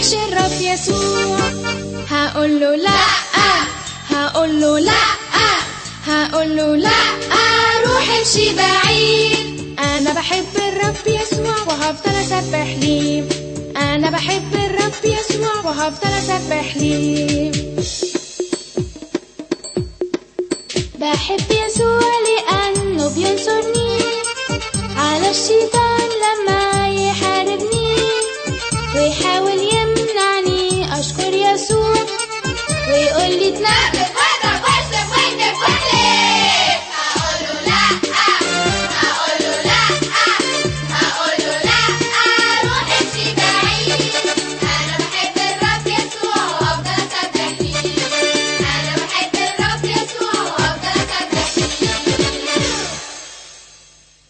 يسوع. هقول له لا هقول له لا هقول له لا روح امشي بعيد. أنا بحب الرب يسوع وهفضل أسبح ليه. أنا بحب الرب يسوع وهفضل أسبح ليه. بحب يسوع لأنه بينصرني على الشيطان ويحاول يمنعني